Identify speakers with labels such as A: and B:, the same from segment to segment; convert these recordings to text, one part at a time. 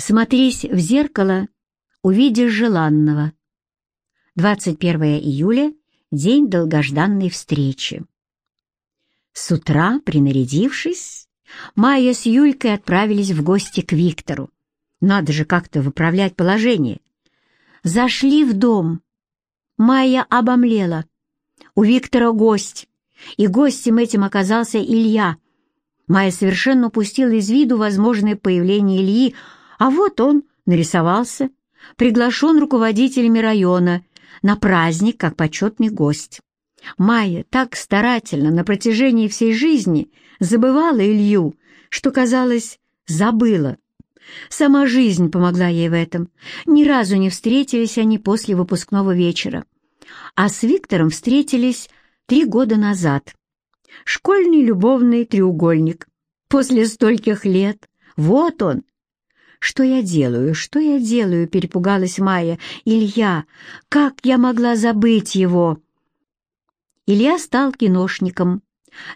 A: Смотрись в зеркало, увидишь желанного. 21 июля — день долгожданной встречи. С утра, принарядившись, Майя с Юлькой отправились в гости к Виктору. Надо же как-то выправлять положение. Зашли в дом. Майя обомлела. У Виктора гость, и гостем этим оказался Илья. Майя совершенно упустила из виду возможное появление Ильи, а вот он нарисовался, приглашен руководителями района на праздник как почетный гость. Майя так старательно на протяжении всей жизни забывала Илью, что, казалось, забыла. Сама жизнь помогла ей в этом. Ни разу не встретились они после выпускного вечера. А с Виктором встретились три года назад. Школьный любовный треугольник. После стольких лет. Вот он. «Что я делаю? Что я делаю?» — перепугалась Майя. «Илья! Как я могла забыть его?» Илья стал киношником,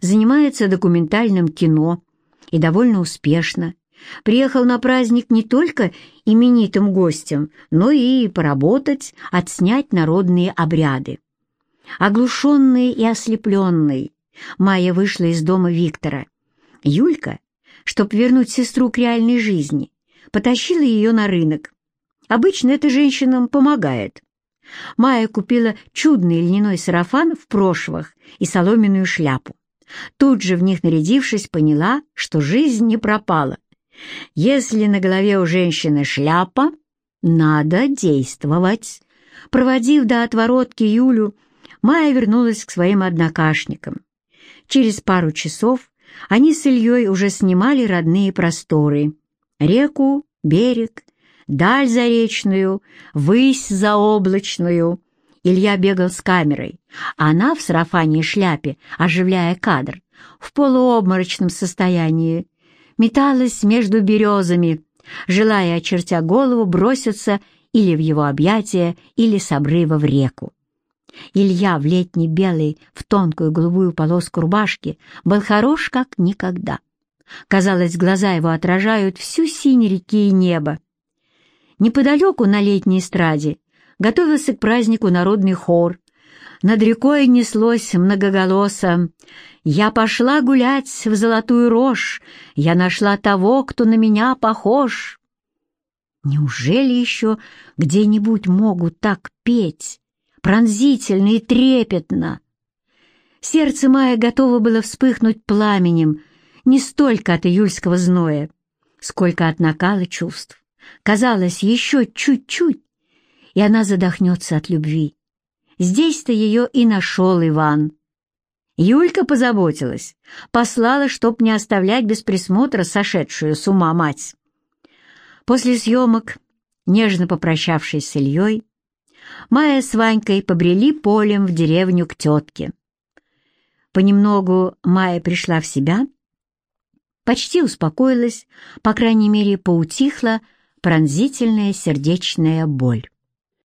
A: занимается документальным кино и довольно успешно. Приехал на праздник не только именитым гостем, но и поработать, отснять народные обряды. Оглушенный и ослепленный, Майя вышла из дома Виктора. Юлька, чтобы вернуть сестру к реальной жизни, потащила ее на рынок. Обычно это женщинам помогает. Майя купила чудный льняной сарафан в прошвах и соломенную шляпу. Тут же в них нарядившись, поняла, что жизнь не пропала. Если на голове у женщины шляпа, надо действовать. Проводив до отворотки Юлю, Майя вернулась к своим однокашникам. Через пару часов они с Ильей уже снимали родные просторы. Реку, берег, даль заречную, высь заоблачную. Илья бегал с камерой, а она в сарафане и шляпе, оживляя кадр, в полуобморочном состоянии, металась между березами, желая, очертя голову, броситься или в его объятия, или с обрыва в реку. Илья в летней белой, в тонкую голубую полоску рубашки был хорош как никогда. Казалось, глаза его отражают всю синь реки и небо. Неподалеку на летней эстраде готовился к празднику народный хор. Над рекой неслось многоголосо. «Я пошла гулять в золотую рожь, я нашла того, кто на меня похож». Неужели еще где-нибудь могут так петь, пронзительно и трепетно? Сердце Майя готово было вспыхнуть пламенем не столько от июльского зноя, сколько от накала чувств. Казалось, еще чуть-чуть, и она задохнется от любви. Здесь-то ее и нашел Иван. Юлька позаботилась, послала, чтоб не оставлять без присмотра сошедшую с ума мать. После съемок, нежно попрощавшись с Ильей, Майя с Ванькой побрели полем в деревню к тетке. Понемногу Майя пришла в себя, почти успокоилась, по крайней мере, поутихла пронзительная сердечная боль.